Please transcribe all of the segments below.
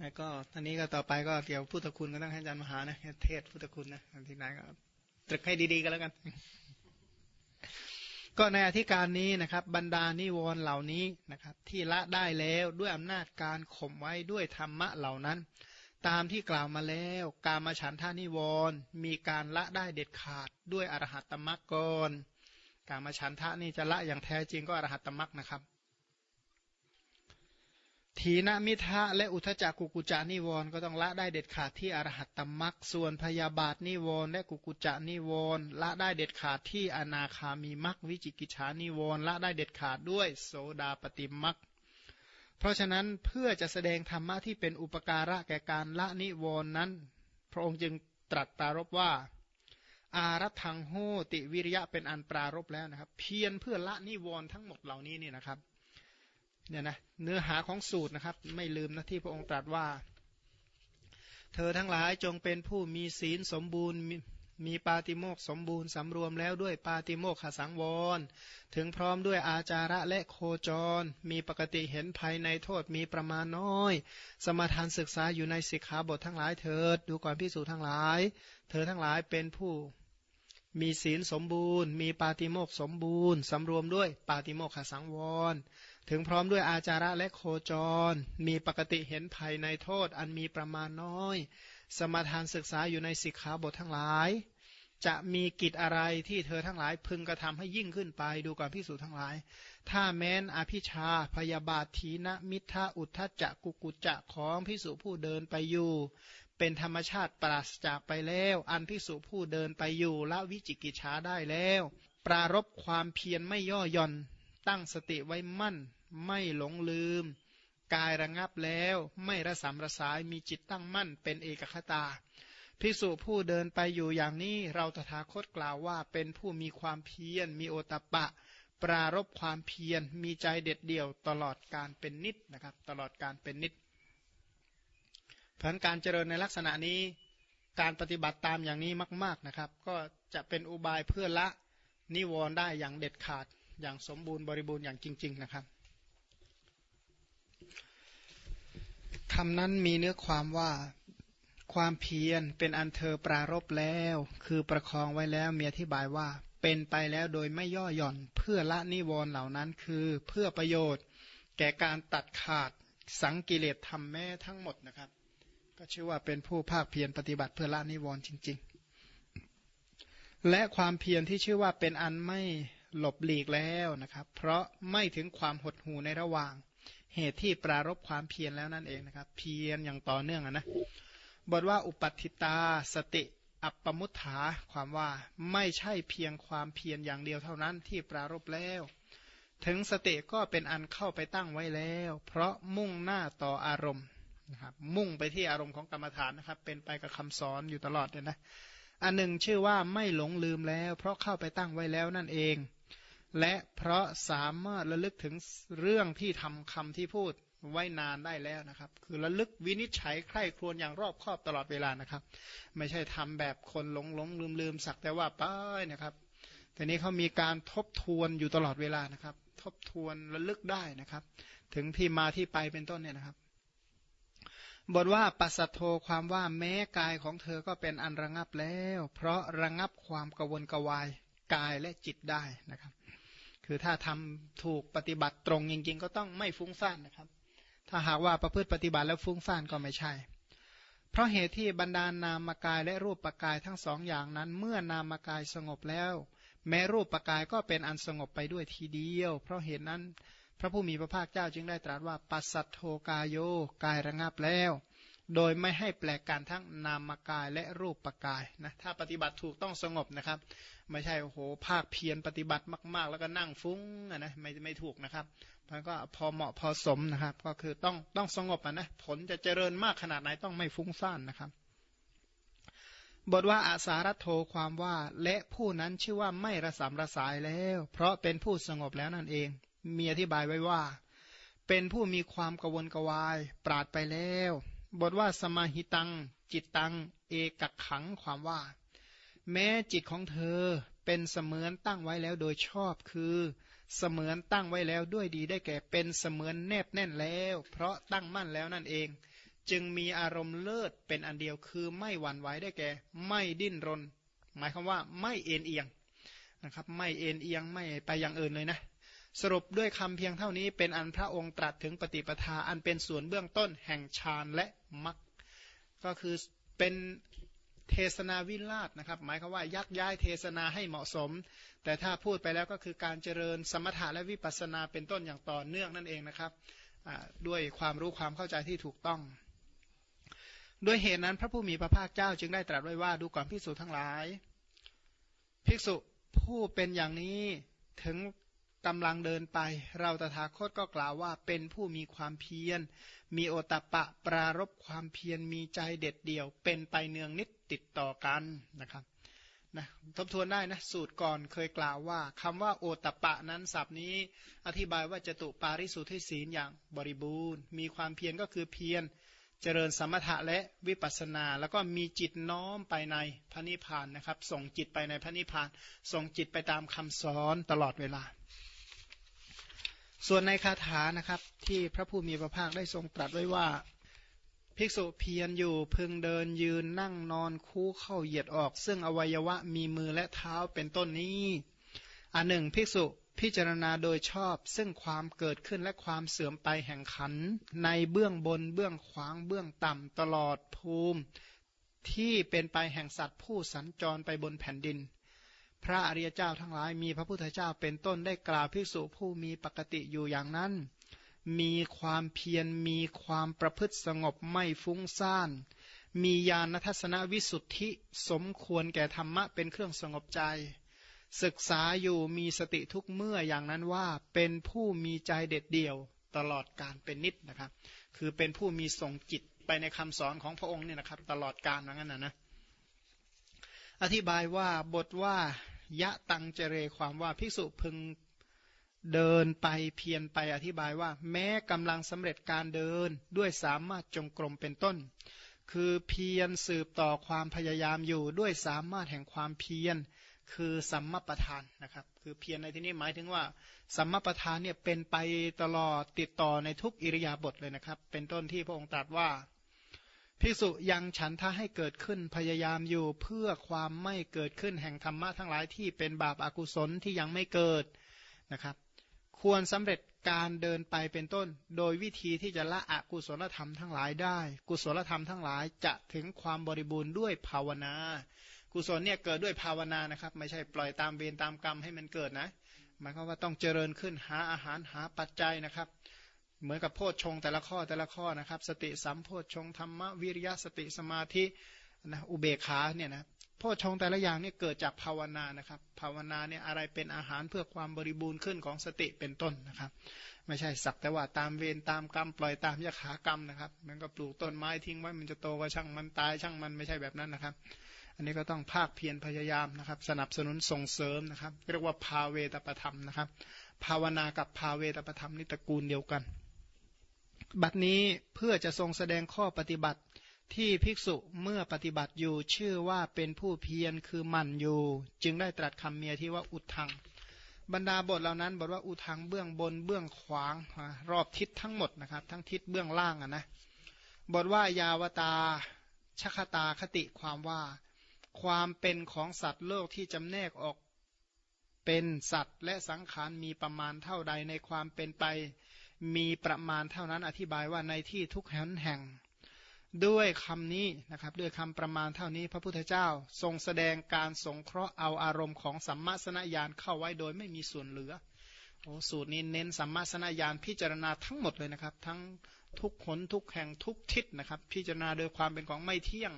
แล้วก็ตอนนี้ก็ต่อไปก็เกี่ยวพุทธคุณก็ต้องให้อาจารย์มหานะเทศพุทธคุณนะที่ไหนก็ตรึกให้ดีๆกันแล้วกัน ก็ในอธิการนี้นะครับ บรรดานิวรณ์เหล่านี้นะครับ ที่ละได้แล้วด้วยอำนาจการข่มไว้ด้วยธรรมะเหล่านั้น ตามที่กล่าวมาแล้ว การมาฉันทานิวรณ์มีการละได้เด็ดขาดด้วยอรหัตตมรรคก่อนการมาฉันทะนี่จะละอย่างแท้จริงก็อรหัตตมรรคนะครับ ทีนมิทะและอุทจักกุกุจานิวรณ์ก็ต้องละได้เด็ดขาดที่อรหัตตมรักส่วนพยาบาทนิวรณ์และกุกุจานิวรณ์ละได้เด็ดขาดที่อนาคามีมักวิจิกิจฉานิวรณ์ละได้เด็ดขาดด้วยโสดาปฏิมักเพราะฉะนั้นเพื่อจะแสดงธรรมะที่เป็นอุปการะแก่การละนิวรณ์นั้น พระองค์จึงตรัสปรารบว่า อารัทังโหติวิริยะเป็นอันปรารบแล้วนะครับ เพียรเพื่อละนิวรณ์ทั้งหมดเหล่านี้นี่นะครับ เนี่ยนะเนื้อหาของสูตรนะครับ ไม่ลืมนะที่พระองค์ตรัสว่า เธอทั้งหลายจงเป็นผู้มีศีลสมบูรณ์มีปาติโมกสมบูรณ์สำรวมแล้วด้วยปาติโมกขสังวร ถึงพร้อมด้วยอาจาระและโคจร มีปกติเห็นภายในโทษมีประมาณน้อย สมาทานศึกษาอยู่ในสิกขาบททั้งหลายเถิด ดูก่อนพิสูจทั้งหลาย เธอทั้งหลายเป็นผู้ มีศีลสมบูรณ์ มีปาติโมกสมบูรณ์สำรวมด้วยปาติโมกขสังวร ถึงพร้อมด้วยอาจาระและโคจร มีปกติเห็นภัยในโทษอันมีประมาณน้อย สมาทานศึกษาอยู่ในสิกขาบททั้งหลาย จะมีกิจอะไรที่เธอทั้งหลายพึงกระทำให้ยิ่งขึ้นไปดูก่อนพิสูจทั้งหลาย ถ้าแม้นอภิชาพยาบาททีนะมิทะอุทธจักกุกุจะของพิสุผู้เดินไปอยู่ เป็นธรรมชาติปราศจากไปแล้ว อันพิสุผู้เดินไปอยู่ละวิจิกิจชาได้แล้ว ปรารบความเพียรไม่ย่อหย่อน ตั้งสติไว้มั่น ไม่หลงลืม กายระงับแล้วไม่ระสำระสายมีจิตตั้งมั่นเป็นเอกคตาภิกษุผู้เดินไปอยู่อย่างนี้ เราตถาคตกล่าวว่าเป็นผู้มีความเพียรมีโอตปะ ปรารบความเพียรมีใจเด็ดเดี่ยวตลอดการเป็นนิดนะครับ ตลอดการเป็นนิดผลการเจริญในลักษณะนี้การปฏิบัติตามอย่างนี้มาก ๆนะครับ ก็จะเป็นอุบายเพื่อละนิวรณ์ได้อย่างเด็ดขาดอย่างสมบูรณ์บริบูรณ์อย่างจริง ๆ นะครับ คำนั้นมีเนื้อความว่าความเพียรเป็นอันเธอปรารบแล้ว คือประคองไว้แล้วมีอธิบายว่า เป็นไปแล้วโดยไม่ย่อหย่อนเพื่อละนิวรณ์เหล่านั้นคือเพื่อประโยชน์ แก่การตัดขาดสังกิเลสทำแม่ทั้งหมดนะครับ ก็ชื่อว่าเป็นผู้ภาคเพียรปฏิบัติเพื่อละนิวรณ์จริง ๆ และความเพียรที่ชื่อว่าเป็นอันไม่หลบหลีกแล้วนะครับ เพราะไม่ถึงความหดหู่ในระหว่าง เหตุที่ปรารบความเพียรแล้วนั่นเองนะครับ เพียรอย่างต่อเนื่องนะบทว่าอุปัติตาสติอัปปมุทธาความว่าไม่ใช่เพียงความเพียรอย่างเดียวเท่านั้นที่ปรารบแล้ว ถึงสติก็เป็นอันเข้าไปตั้งไว้แล้ว เพราะมุ่งหน้าต่ออารมณ์นะครับมุ่งไปที่อารมณ์ของกรรมฐานนะครับ เป็นไปกับคำสอนอยู่ตลอดเลยนะอันหนึ่งชื่อว่าไม่หลงลืมแล้ว เพราะเข้าไปตั้งไว้แล้วนั่นเอง และเพราะสามารถระลึกถึงเรื่องที่ทำคำที่พูดไว้นานได้แล้วนะครับ คือระลึกวินิจฉัยใคร่ครวญอย่างรอบคอบตลอดเวลานะครับ ไม่ใช่ทำแบบคนหลงหลงลืมลืมสักแต่ว่าป้ายนะครับแต่นี้เขามีการทบทวนอยู่ตลอดเวลานะครับ ทบทวนระลึกได้นะครับ ถึงที่มาที่ไปเป็นต้นเนี่ยนะครับบทว่าปัสสโทความว่าแม้กายของเธอก็เป็นอันระงับแล้ว เพราะระงับความกวนกวายกายและจิตได้นะครับ คือถ้าทำถูกปฏิบัติตรงจริง ๆ ก็ต้องไม่ฟุ้งซ่านนะครับ ถ้าหากว่าประพฤติปฏิบัติแล้วฟุ้งซ่านก็ไม่ใช่ เพราะเหตุที่บรรดานนามกายและรูปปกายทั้งสองอย่างนั้น เมื่อนามกายสงบแล้ว แม้รูปปกายก็เป็นอันสงบไปด้วยทีเดียว เพราะเหตุนั้นพระผู้มีพระภาคเจ้าจึงได้ตรัสว่าปัสสัทโทกายโยกายระงับแล้ว โดยไม่ให้แปลกการทั้งนามกายและรูปปกายนะถ้าปฏิบัติถูกต้องสงบนะครับ ไม่ใช่โอ้โหภาคเพียรปฏิบัติมาก ๆ แล้วก็นั่งฟุ้งนะไม่ไม่ถูกนะครับมันก็พอเหมาะพอสมนะครับ ก็คือต้องต้องสงบนะผลจะเจริญมากขนาดไหนต้องไม่ฟุ้งซ่านนะครับ บทว่าอาสารโทความว่าและผู้นั้นชื่อว่าไม่ระสำระสายแล้ว เพราะเป็นผู้สงบแล้วนั่นเอง มีอธิบายไว้ว่า เป็นผู้มีความกวนกวาย ปราดไปแล้ว บทว่าสมาหิตัง จิตตัง เอกขังความว่า แม้จิตของเธอเป็นเสมือนตั้งไว้แล้วโดยชอบคือเสมือนตั้งไว้แล้วด้วยดีได้แก่เป็นเสมือนแนบแน่นแล้ว เพราะตั้งมั่นแล้วนั่นเอง จึงมีอารมณ์เลิศเป็นอันเดียวคือไม่หวั่นไหวได้แก่ ไม่ดิ้นรน หมายความว่าไม่เอ็นเอียงนะครับ ไม่เอ็นเอียงไม่ไปอย่างอื่นเลยนะ สรุปด้วยคำเพียงเท่านี้เป็นอันพระองค์ตรัสถึงปฏิปทาอันเป็นส่วนเบื้องต้นแห่งฌานและมรรคก็คือเป็นเทศนาวิราชนะครับ หมายความว่ายักย้ายเทศนาให้เหมาะสม แต่ถ้าพูดไปแล้วก็คือการเจริญสมถะและวิปัสสนาเป็นต้นอย่างต่อเนื่องนั่นเองนะครับด้วยความรู้ความเข้าใจที่ถูกต้อง ด้วยเหตุนั้นพระผู้มีพระภาคเจ้าจึงได้ตรัสไว้ว่าดูก่อนภิกษุทั้งหลาย ภิกษุผู้เป็นอย่างนี้ถึง กำลังเดินไป เราตถาคตก็กล่าวว่าเป็นผู้มีความเพียร มีโอตปะปรารบความเพียรมีใจเด็ดเดี่ยว เป็นไปเนืองนิดติดต่อกันนะครับนะทบทวนได้นะสูตรก่อนเคยกล่าวว่าคำว่าโอตปะนั้นศัพท์นี้ อธิบายว่าจตุปาริสุทธิศีลอย่างบริบูรณ์ มีความเพียรก็คือเพียรเจริญสมถะและวิปัสสนา แล้วก็มีจิตน้อมไปในพระนิพพานนะครับ ส่งจิตไปในพระนิพพาน ส่งจิตไปตามคำสอนตลอดเวลา ส่วนในคาถานะครับที่พระผู้มีพระภาคได้ทรงตรัสไว้ว่าภิกษุเพียรอยู่พึงเดินยืนนั่งนอนคู่เข้าเหยียดออก ซึ่งอวัยวะมีมือและเท้าเป็นต้นนี้ อันหนึ่งภิกษุพิจารณาโดยชอบ ซึ่งความเกิดขึ้นและความเสื่อมไปแห่งขัน ในเบื้องบนเบื้องขวางเบื้องต่ำตลอดภูมิ ที่เป็นไปแห่งสัตว์ผู้สัญจรไปบนแผ่นดิน พระอริยเจ้าทั้งหลายมีพระพุทธเจ้าเป็นต้นได้กล่าวภิกษุผู้มีปกติอยู่อย่างนั้น มีความเพียรมีความประพฤติสงบไม่ฟุ้งซ่าน มีญาณทัศนวิสุทธิสมควรแก่ธรรมะเป็นเครื่องสงบใจ ศึกษาอยู่มีสติทุกเมื่ออย่างนั้นว่าเป็นผู้มีใจเด็ดเดี่ยวตลอดการเป็นนิดนะครับ คือเป็นผู้มีส่งจิตไปในคำสอนของพระองค์เนี่ยนะครับ ตลอดการว่างั้นนะนะอธิบายว่าบทว่า ยะตังเจเรความว่าภิกษุพึงเดินไปเพียรไปอธิบายว่า แม้กำลังสำเร็จการเดินด้วยสามารถจงกรมเป็นต้น คือเพียรสืบต่อความพยายามอยู่ด้วยสามารถแห่งความเพียรคือสัมมาประธานนะครับ คือเพียรในที่นี้หมายถึงว่า สัมมาประธานเนี่ยเป็นไปตลอดติดต่อในทุกอิริยาบถเลยนะครับ เป็นต้นที่พระองค์ตรัสว่า ภิกษุยังฉันทะให้เกิดขึ้นพยายามอยู่เพื่อความไม่เกิดขึ้นแห่งธรรมะทั้งหลายที่เป็นบาปอากุศลที่ยังไม่เกิดนะครับ ควรสำเร็จการเดินไปเป็นต้น โดยวิธีที่จะละอกุศลธรรมทั้งหลายได้ กุศลธรรมทั้งหลายจะถึงความบริบูรณ์ด้วยภาวนา กุศลเนี่ยเกิดด้วยภาวนานะครับ ไม่ใช่ปล่อยตามเวรตามกรรมให้มันเกิดนะหมายความว่าต้องเจริญขึ้นหาอาหารหาปัจจัยนะครับ เหมือนกับโพชฌงแต่ละข้อแต่ละข้อนะครับ สติสัมโพชฌงธรรมวิริยะสติสมาธินะอุเบกขาเนี่ยนะโพชฌงแต่ละอย่างนี่เกิดจากภาวนานะครับ ภาวนาเนี่ยอะไรเป็นอาหารเพื่อความบริบูรณ์ขึ้นของสติเป็นต้นนะครับ ไม่ใช่สักแต่ว่าตามเวรตามกรรมปล่อยตามยขากรรมนะครับ มันก็ปลูกต้นไม้ทิ้งไว้มันจะโตก็ช่างมันตายช่างมันไม่ใช่แบบนั้นนะครับ อันนี้ก็ต้องภาคเพียรพยายามนะครับ สนับสนุนส่งเสริมนะครับ เรียกว่าภาเวตประธรรมนะครับ ภาวนากับภาเวตประธรรมนี่ตระกูลเดียวกัน บัดนี้เพื่อจะทรงแสดงข้อปฏิบัติที่ภิกษุเมื่อปฏิบัติอยู่ชื่อว่าเป็นผู้เพียรคือมันอยู่ จึงได้ตรัสคำเมียที่ว่าอุทัง บรรดาบทเหล่านั้นบอกว่าอุทังเบื้องบนเบื้องขวางรอบทิศทั้งหมดนะครับ ทั้งทิศเบื้องล่างอะนะบทว่ายาวตาชคตาคติความว่า ความเป็นของสัตว์โลกที่จำแนกออกเป็นสัตว์และสังขารมีประมาณเท่าใดในความเป็นไป มีประมาณเท่านั้นอธิบายว่าในที่ทุกแห่งแห่ง ด้วยคำนี้นะครับ ด้วยคำประมาณเท่านี้ พระพุทธเจ้าทรงแสดงการสงเคราะห์เอาอารมณ์ของสัมมาสนญาณเข้าไว้โดยไม่มีส่วนเหลือโอ้สูตรนี้เน้นสัมมาสนญาณพิจารณาทั้งหมดเลยนะครับ ทั้งทุกขนทุกแห่งทุกทิศนะครับ พิจารณาโดยความเป็นของไม่เที่ยง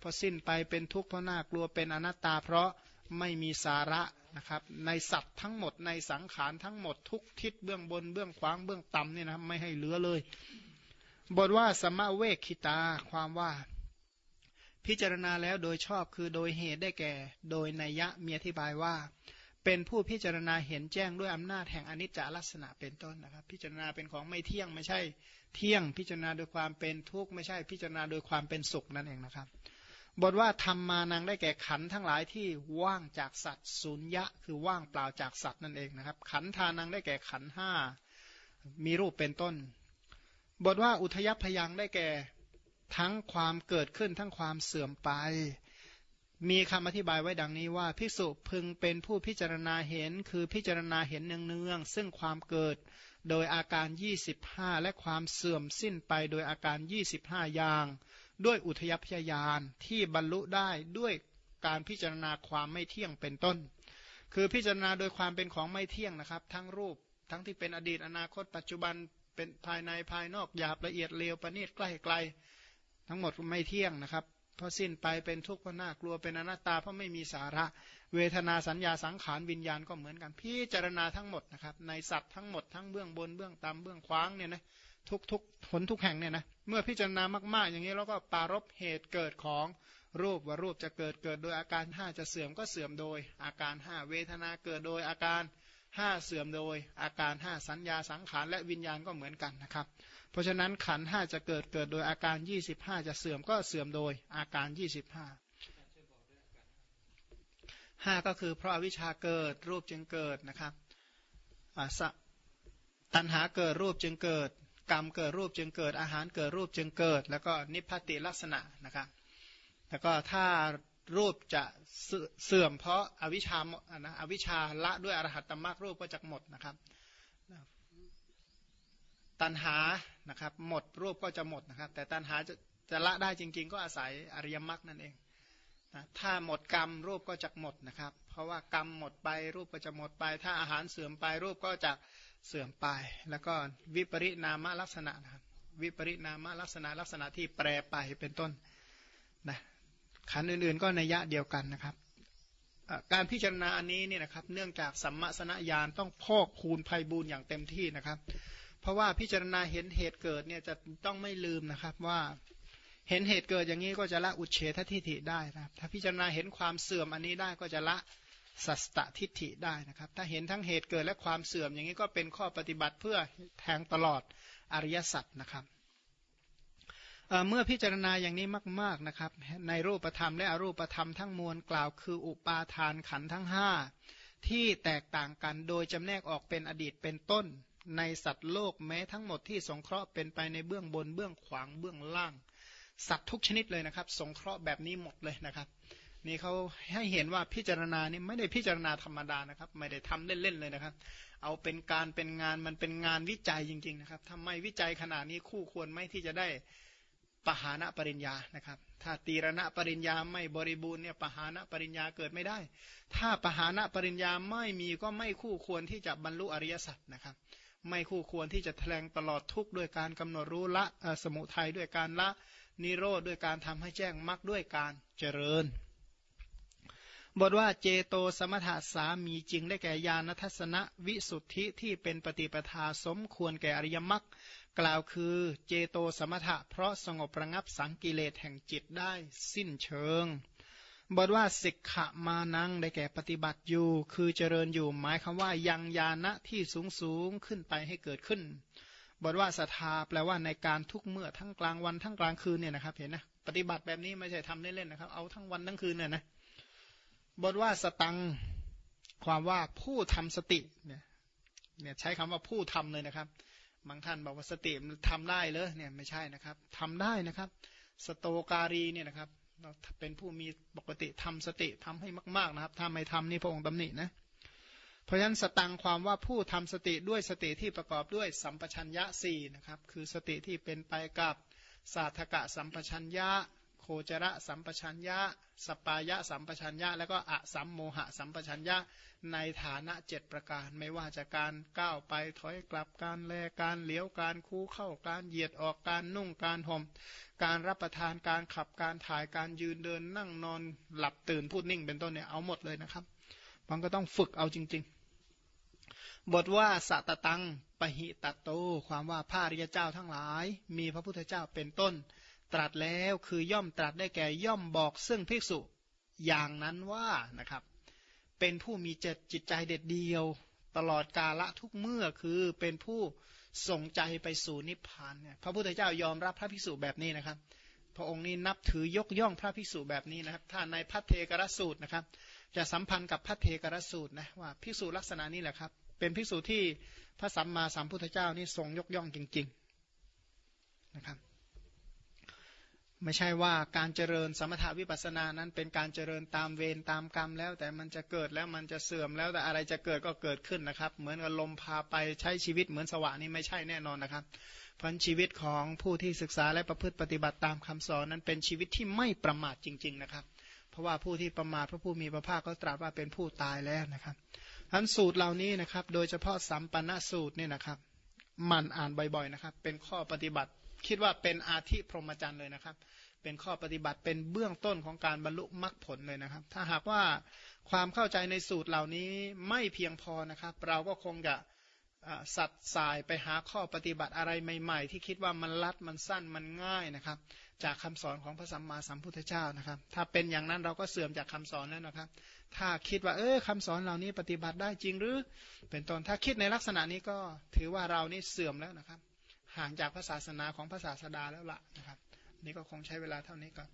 พอสิ้นไปเป็นทุกข์เพราะน่ากลัวเป็นอนัตตา เพราะ ไม่มีสาระนะครับในสัตว์ทั้งหมดในสังขารทั้งหมดทุกทิศเบื้องบนเบื้องขวางเบื้องต่ำเนี่ยนะไม่ให้เหลือเลย บทว่าสมะเวคิตาความว่า พิจารณาแล้วโดยชอบคือโดยเหตุได้แก่ โดยนัยยะมีอธิบายว่า เป็นผู้พิจารณาเห็นแจ้งด้วยอำนาจแห่งอนิจจลักษณะเป็นต้นนะครับ พิจารณาเป็นของไม่เที่ยงไม่ใช่ เที่ยงพิจารณาโดยความเป็นทุกข์ไม่ใช่พิจารณาโดยความเป็นสุขนั่นเองนะครับ บทว่าทำมานังได้แก่ขันทั้งหลายที่ว่างจากสัตว์สุญญะ คือว่างเปล่าจากสัตว์นั่นเองนะครับ ขันทานังได้แก่ขันห้ามีรูปเป็นต้น บทว่าอุทยพยังได้แก่ทั้งความเกิดขึ้นทั้งความเสื่อมไป มีคำอธิบายไว้ดังนี้ว่าภิกษุพึงเป็นผู้พิจารณาเห็น คือพิจารณาเห็นเนืองๆซึ่งความเกิดโดยอาการ 25 และความเสื่อมสิ้นไปโดยอาการ 25 อย่าง ด้วยอุทยพยายานที่บรรลุได้ด้วยการพิจารณาความไม่เที่ยงเป็นต้น คือพิจารณาโดยความเป็นของไม่เที่ยงนะครับ ทั้งรูปทั้งที่เป็นอดีตอนาคต ปัจจุบันเป็นภายในภายนอกหยาบละเอียดเลวประณีตใกล้ไกล ทั้งหมดไม่เที่ยงนะครับเพราะสิ้นไปเป็นทุกข์เพราะน่ากลัวเป็นอนัตตาเพราะไม่มีสาระ เวทนาสัญญาสังขารวิญญาณก็เหมือนกัน พิจารณาทั้งหมดนะครับในสัตว์ทั้งหมดทั้งเบื้องบนเบื้องต่ำเบื้องขวางเนี่ยนะ ทุกทุกผลทุกแห่งเนี่ยนะเมื่อพิจารณามาก ๆ อย่างนี้เราก็ปารบเหตุเกิดของรูปว่ารูปจะเกิดเกิดโดยอาการ5จะเสื่อมก็เสื่อมโดย อาการ5เวทนาเกิดโดยอาการ5เสื่อมโดย อาการ5สัญญาสังขารและวิญญาณก็เหมือนกันนะครับ เพราะฉะนั้นขันห้าจะเกิดเกิดโดยอาการ 25 จะเสื่อมก็เสื่อมโดยอาการ 25 5 ก็คือเพราะอวิชชาเกิดรูปจึงเกิดนะครับตัณหาเกิดรูปจึงเกิด กรรมเกิดรูปจึงเกิดอาหารเกิดรูปจึงเกิด แล้วก็นิพพติลักษณะนะครับแล้วก็ถ้ารูปจะเสื่อมเพราะอาวิชานะอวิชชาละด้วยอรหัตตมรรครูปก็จะหมดนะครับ ตัณหานะครับหมดรูปก็จะหมดนะครับ แต่ตัณหาจะจะละได้จริง ๆ ก็อาศัยอริยมรรคนั่นเอง นะถ้าหมดกรรมรูปก็จะหมดนะครับ เพราะว่ากรรมหมดไปรูปก็จะหมดไป ถ้าอาหารเสื่อมไปรูปก็จะเสื่อมไป แล้วก็วิปริณามลักษณะนะครับวิปริณามลักษณะลักษณะที่แปรไปเป็นต้นนะขันอื่นๆก็ในยะเดียวกันนะครับ การพิจารณาอันนี้เนี่ยนะครับ เนื่องจากสัมมาสนญาณต้องพอกคูณภัยบูญอย่างเต็มที่นะครับ เพราะว่าพิจารณาเห็นเหตุเกิดเนี่ยจะต้องไม่ลืมนะครับว่า เห็นเหตุเกิดอย่างนี้ก็จะละอุเฉททิฏฐิได้นะครับ ถ้าพิจารณาเห็นความเสื่อมอันนี้ได้ก็จะละสัสตทิฏฐิได้นะครับ ถ้าเห็นทั้งเหตุเกิดและความเสื่อมอย่างนี้ก็เป็นข้อปฏิบัติเพื่อแทงตลอดอริยสัจนะครับเมื่อพิจารณาอย่างนี้มาก ๆนะครับ ในรูปธรรมและอรูปธรรมทั้งมวลกล่าวคืออุปาทานขันทั้งห้าที่แตกต่างกันโดยจำแนกออกเป็นอดีตเป็นต้น ในสัตว์โลกแม้ทั้งหมดที่สงเคราะห์เป็นไปในเบื้องบนเบื้องขวางเบื้องล่าง สัตว์ทุกชนิดเลยนะครับ สงเคราะห์แบบนี้หมดเลยนะครับ นี่เขาให้เห็นว่าพิจารณานี่ไม่ได้พิจารณาธรรมดานะครับ ไม่ได้ทำเล่นๆเลยนะครับ เอาเป็นการเป็นงานมันเป็นงานวิจัยจริง ๆ นะครับทำไมวิจัยขนาดนี้คู่ควรไหมที่จะได้ปหานะปริญญานะครับ ถ้าตีรณะปริญญาไม่บริบูรณ์เนี่ยปหานะปริญญาเกิดไม่ได้ ถ้าปหานะปริญญาไม่มีก็ไม่คู่ควรที่จะบรรลุอริยสัจนะครับ ไม่คู่ควรที่จะแถลงตลอดทุกข์ด้วยการกำหนดรู้ละสมุทัยด้วยการละ นิโรธด้วยการทำให้แจ้งมรรคด้วยการเจริญ บทว่าเจโตสมถะสามีจริงได้แก่ญาณทัศนวิสุทธิที่เป็นปฏิปทาสมควรแก่อริยมรรคกล่าวคือเจโตสมถะ เพราะสงบประงับสังกิเลสแห่งจิตได้สิ้นเชิงบทว่าสิกขะมานังได้แก่ปฏิบัติอยู่ คือเจริญอยู่หมายคำว่ายังยานะที่สูงสูงขึ้นไปให้เกิดขึ้น บทว่าศรัทธาแปลว่าในการทุกเมื่อทั้งกลางวันทั้งกลางคืนเนี่ยนะครับ เห็นนะปฏิบัติแบบนี้ไม่ใช่ทำเล่นๆนะครับ เอาทั้งวันทั้งคืนเนี่ยนะบทว่าสตังความว่าผู้ทำสติเนี่ยเนี่ยใช้คำว่าผู้ทำเลยนะครับ บางท่านบอกว่าสติมันทำได้เลยเนี่ยไม่ใช่นะครับทำได้นะครับ สโตการีเนี่ยนะครับเป็นผู้มีปกติทำสติทำให้มาก ๆนะครับ ถ้าไม่ทำนี่พระองค์ตำหนินะ เพราะฉะนั้นสตังความว่าผู้ทำสติด้วยสติที่ประกอบด้วยสัมปชัญญะสี่นะครับ คือสติที่เป็นไปกับสาธกะสัมปชัญญะ โคจระสัมปชัญญะ สปายะสัมปชัญญะ แล้วก็อะสัมโมหะสัมปชัญญะในฐานะเจ็ดประการ ไม่ว่าจะการก้าวไปถอยกลับการแลการเลี้ยวการคู่เข้าการเหยียดออกการนุ่งการห่มการรับประทานการขับการถ่ายการยืนเดินนั่งนอนหลับตื่นพูดนิ่งเป็นต้นเนี่ยเอาหมดเลยนะครับ มันก็ต้องฝึกเอาจริง ๆ บทว่าสัตตังปหิตโต ความว่าพระริยเจ้าทั้งหลาย มีพระพุทธเจ้าเป็นต้น ตรัสแล้วคือย่อมตรัสได้แก่ย่อมบอกซึ่งภิกษุอย่างนั้นว่านะครับ เป็นผู้มีจิตจิตใจเด็ดเดียว ตลอดกาละทุกเมื่อคือเป็นผู้ส่งใจไปสู่นิพพานเนี่ยพระพุทธเจ้ายอมรับพระภิกษุแบบนี้นะครับ พระองค์นี้นับถือยกย่องพระภิกษุแบบนี้นะครับ ถ้าในพัทเทกรสูตรนะครับ จะสัมพันธ์กับพัทเทกรสูตรนะว่าภิกษุลักษณะนี้แหละครับ เป็นภิกษุที่พระสัมมาสัมพุทธเจ้านี่ทรงยกย่องจริง ๆนะครับ ไม่ใช่ว่าการเจริญสมถาวิปัสสนานั้นเป็นการเจริญตามเวรตามกรรมแล้ว แต่มันจะเกิดแล้วมันจะเสื่อมแล้วแต่อะไรจะเกิดก็เกิดขึ้นนะครับ เหมือนกับลมพาไปใช้ชีวิตเหมือนสวะนี่ไม่ใช่แน่นอนนะครับพันชีวิตของผู้ที่ศึกษาและประพฤติปฏิบัติตามคำสอนนั้นเป็นชีวิตที่ไม่ประมาทจริง ๆนะครับ เพราะว่าผู้ที่ประมาทพระผู้มีพระภาคก็ตรัสว่าเป็นผู้ตายแล้วนะครับทันสูตรเหล่านี้นะครับ โดยเฉพาะสัมปันสูตรเนี่ยนะครับมันอ่านบ่อยๆนะครับ เป็นข้อปฏิบัติ คิดว่าเป็นอาธิพรหมจรรย์เลยนะครับ เป็นข้อปฏิบัติเป็นเบื้องต้นของการบรรลุมรรคผลเลยนะครับ ถ้าหากว่าความเข้าใจในสูตรเหล่านี้ไม่เพียงพอนะครับ เราก็คงจะ สัตว์สายไปหาข้อปฏิบัติอะไรใหม่ ๆ ที่คิดว่ามันลัดมันสั้นมันง่ายนะครับ จากคำสอนของพระสัมมาสัมพุทธเจ้านะครับ ถ้าเป็นอย่างนั้นเราก็เสื่อมจากคำสอนแล้วนะครับ ถ้าคิดว่าเออคำสอนเหล่านี้ปฏิบัติได้จริงหรือ เป็นต้นถ้าคิดในลักษณะนี้ก็ถือว่าเรานี่เสื่อมแล้วนะครับ ห่างจากพระศาสนาของพระศาสดาแล้วละนะครับ นี่ก็คงใช้เวลาเท่านี้ก่อน